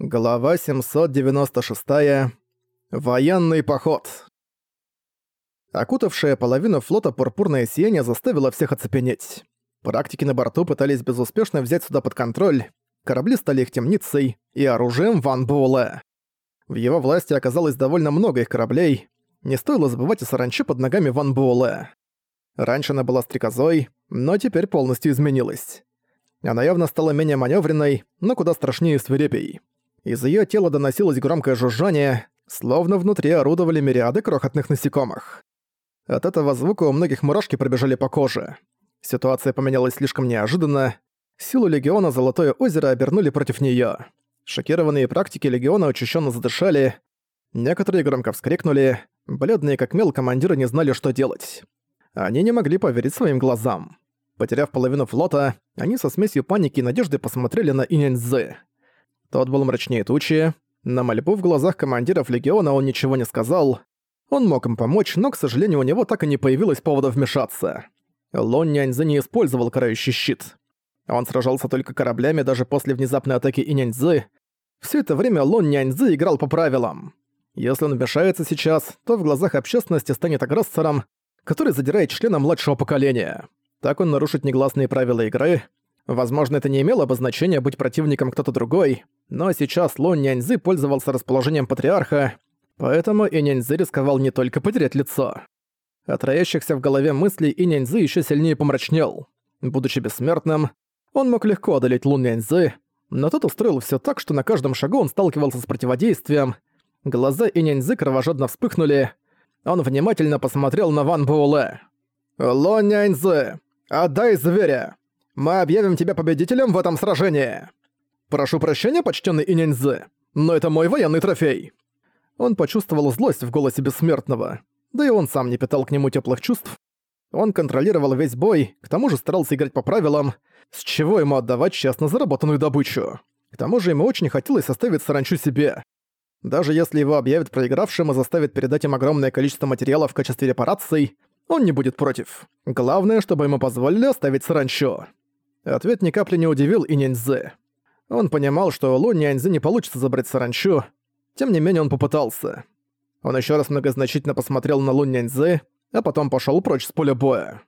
Глава 796. Военный поход. Окутавшая половину флота пурпурное сияние заставило всех оцепенеть. Практики на борту пытались безуспешно взять сюда под контроль, корабли стали их темницей и оружием Ван Буэлэ. В его власти оказалось довольно много их кораблей, не стоило забывать о саранче под ногами Ван Буэлэ. Раньше она была стрекозой, но теперь полностью изменилась. Она явно стала менее маневренной, но куда страшнее свирепей. Из её тела доносилось громкое жужжание, словно внутри орудовали мириады крохотных насекомых. От этого звука у многих мурашки пробежали по коже. Ситуация поменялась слишком неожиданно. Силу Легиона Золотое озеро обернули против неё. Шокированные практики Легиона учащенно задышали. Некоторые громко вскрикнули. Бледные как мел командиры не знали, что делать. Они не могли поверить своим глазам. Потеряв половину флота, они со смесью паники и надежды посмотрели на Иняньцзы. Тот был мрачнее тучи. На мольбу в глазах командиров Легиона он ничего не сказал. Он мог им помочь, но, к сожалению, у него так и не появилось повода вмешаться. Лон Няньзы не использовал карающий щит. Он сражался только кораблями даже после внезапной атаки Иняньзы. Все это время Лон Няньзы играл по правилам. Если он вмешается сейчас, то в глазах общественности станет агрессором, который задирает члена младшего поколения. Так он нарушит негласные правила игры, Возможно, это не имело бы значения быть противником кто-то другой, но сейчас Лон Няньзы пользовался расположением патриарха, поэтому и Няньзы рисковал не только потерять лицо. От роящихся в голове мыслей и Няньзы еще сильнее помрачнел. Будучи бессмертным, он мог легко одолеть Лун Няньзы, но тот устроил все так, что на каждом шагу он сталкивался с противодействием. Глаза и Няньзы кровожадно вспыхнули. Он внимательно посмотрел на Ван Буэлэ. «Лон Няньзы, отдай зверя!» Мы объявим тебя победителем в этом сражении. Прошу прощения, почтенный Иняньзы, но это мой военный трофей. Он почувствовал злость в голосе бессмертного. Да и он сам не питал к нему теплых чувств. Он контролировал весь бой, к тому же старался играть по правилам, с чего ему отдавать честно заработанную добычу. К тому же ему очень хотелось оставить саранчу себе. Даже если его объявят проигравшим и заставят передать им огромное количество материала в качестве репараций, он не будет против. Главное, чтобы ему позволили оставить саранчу. Ответ ни капли не удивил и Няньзы. Он понимал, что Лу Няньзы не получится забрать саранчу, тем не менее он попытался. Он еще раз многозначительно посмотрел на Лу Няньзы, а потом пошел прочь с поля боя.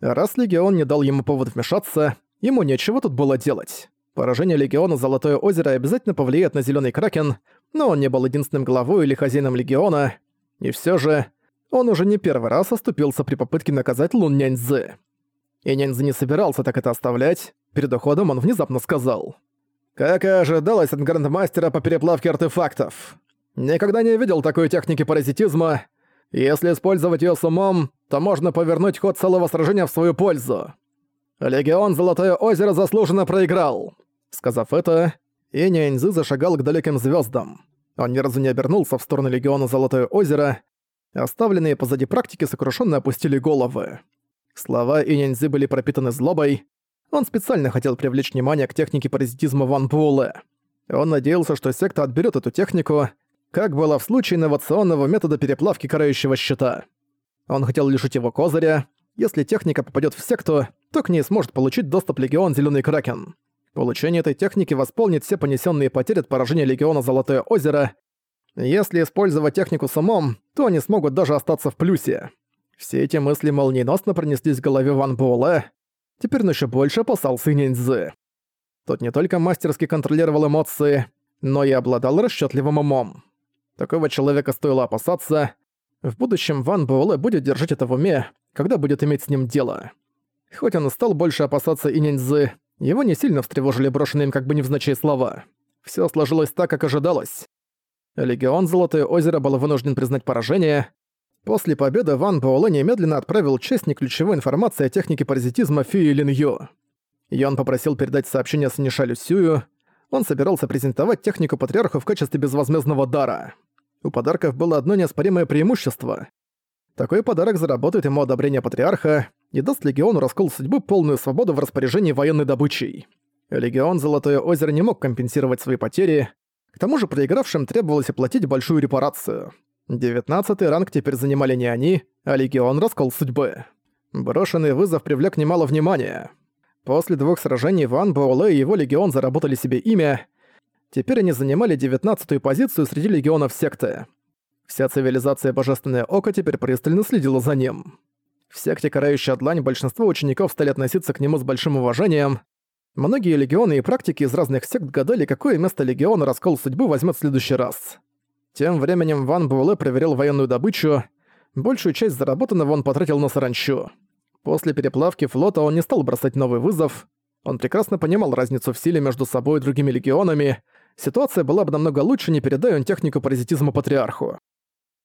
Раз Легион не дал ему повод вмешаться, ему нечего тут было делать. Поражение Легиона Золотое озеро обязательно повлияет на Зеленый Кракен, но он не был единственным главой или хозяином Легиона, и все же он уже не первый раз оступился при попытке наказать Лун Няньзы. И Няньза не собирался так это оставлять. Перед уходом он внезапно сказал. «Как и ожидалось от грандмастера по переплавке артефактов. Никогда не видел такой техники паразитизма. Если использовать её с умом, то можно повернуть ход целого сражения в свою пользу. Легион Золотое озеро заслуженно проиграл». Сказав это, и Няньзы зашагал к далеким звёздам. Он ни разу не обернулся в сторону Легиона Золотое озеро. Оставленные позади практики сокрушенно опустили головы. Слова Иняньзы были пропитаны злобой. Он специально хотел привлечь внимание к технике паразитизма Ван Буэлэ. Он надеялся, что секта отберет эту технику, как было в случае инновационного метода переплавки карающего щита. Он хотел лишить его козыря. Если техника попадет в секту, то к ней сможет получить доступ Легион Зеленый Кракен. Получение этой техники восполнит все понесенные потери от поражения Легиона Золотое озеро. Если использовать технику с умом, то они смогут даже остаться в плюсе. Все эти мысли молниеносно пронеслись в голове Ван Буэлэ. Теперь он ещё больше опасался ниндзы. Тот не только мастерски контролировал эмоции, но и обладал расчётливым умом. Такого человека стоило опасаться. В будущем Ван Буэлэ будет держать это в уме, когда будет иметь с ним дело. Хоть он и стал больше опасаться и его не сильно встревожили брошенные им как бы невзначай слова. Всё сложилось так, как ожидалось. Легион Золотое озеро был вынужден признать поражение, После победы Ван Буэлэ немедленно отправил честник ключевой информации о технике паразитизма Фюи Лин Ю. Йон попросил передать сообщение Санишалю Сюю. Он собирался презентовать технику патриарха в качестве безвозмездного дара. У подарков было одно неоспоримое преимущество. Такой подарок заработает ему одобрение патриарха и даст Легиону раскол судьбы полную свободу в распоряжении военной добычей. Легион Золотое озеро не мог компенсировать свои потери, к тому же проигравшим требовалось оплатить большую репарацию. Девятнадцатый ранг теперь занимали не они, а Легион Раскол Судьбы. Брошенный вызов привлек немало внимания. После двух сражений Ван Буэлэ и его Легион заработали себе имя. Теперь они занимали девятнадцатую позицию среди легионов секты. Вся цивилизация Божественное Око теперь пристально следила за ним. В секте Карающая Длань большинство учеников стали относиться к нему с большим уважением. Многие легионы и практики из разных сект гадали, какое место легиона Раскол Судьбы возьмет в следующий раз. Тем временем Ван Буэлэ проверил военную добычу. Большую часть заработанного он потратил на саранчу. После переплавки флота он не стал бросать новый вызов. Он прекрасно понимал разницу в силе между собой и другими легионами. Ситуация была бы намного лучше, не передая он технику паразитизма Патриарху.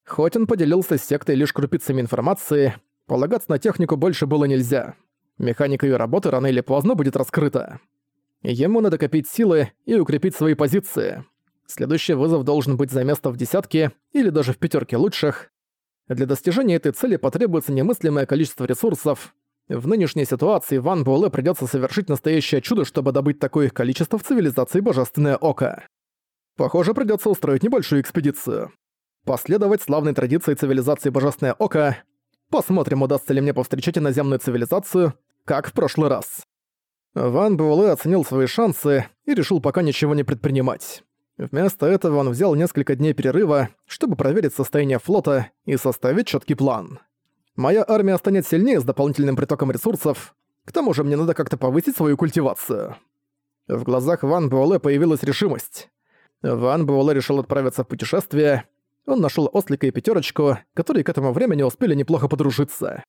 Хоть он поделился с сектой лишь крупицами информации, полагаться на технику больше было нельзя. Механика ее работы рано или поздно будет раскрыта. Ему надо копить силы и укрепить свои позиции. Следующий вызов должен быть за место в десятке или даже в пятерке лучших. Для достижения этой цели потребуется немыслимое количество ресурсов. В нынешней ситуации Ван Буэлэ придётся совершить настоящее чудо, чтобы добыть такое их количество в цивилизации Божественное Око. Похоже, придётся устроить небольшую экспедицию. Последовать славной традиции цивилизации Божественное Око. Посмотрим, удастся ли мне повстречать иноземную цивилизацию, как в прошлый раз. Ван Буэлэ оценил свои шансы и решил пока ничего не предпринимать. Вместо этого он взял несколько дней перерыва, чтобы проверить состояние флота и составить четкий план. Моя армия станет сильнее с дополнительным притоком ресурсов, к тому же мне надо как-то повысить свою культивацию. В глазах Ван Буэлэ появилась решимость. Ван Буэлэ решил отправиться в путешествие. Он нашел Ослика и Пятерочку, которые к этому времени успели неплохо подружиться.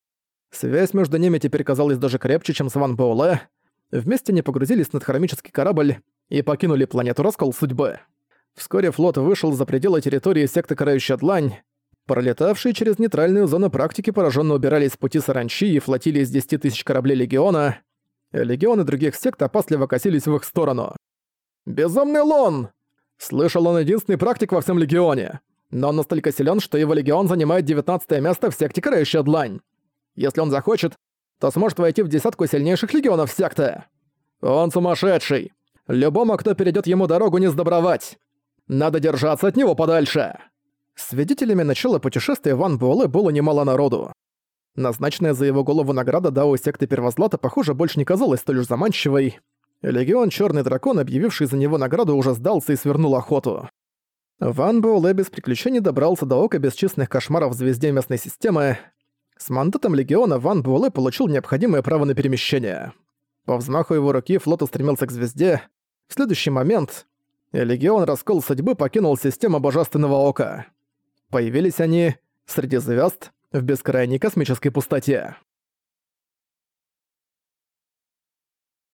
Связь между ними теперь казалась даже крепче, чем с Ван Буэлэ. Вместе они погрузились над хромический корабль и покинули планету Раскол Судьбы. Вскоре флот вышел за пределы территории секты Карающая Длань. Пролетавшие через нейтральную зону практики пораженно убирались с пути саранчи и флотилии из 10 тысяч кораблей Легиона. Легионы других сект опасливо косились в их сторону. «Безумный Лон!» Слышал он единственный практик во всем Легионе. Но он настолько силен, что его Легион занимает 19 место в секте Карающая Длань. Если он захочет, то сможет войти в десятку сильнейших легионов секты. Он сумасшедший. Любому, кто перейдет ему дорогу, не сдобровать. Надо держаться от него подальше!» Свидетелями начала путешествия Ван Буэлэ было немало народу. Назначенная за его голову награда Дао секты Первозлата, похоже, больше не казалась столь уж заманчивой. Легион Черный Дракон, объявивший за него награду, уже сдался и свернул охоту. Ван Буэлэ без приключений добрался до ока бесчисленных кошмаров в звезде местной системы. С мандатом Легиона Ван Буэлэ получил необходимое право на перемещение. По взмаху его руки флот устремился к звезде. В следующий момент Легион Раскол Судьбы покинул систему Божественного Ока. Появились они среди звезд в бескрайней космической пустоте.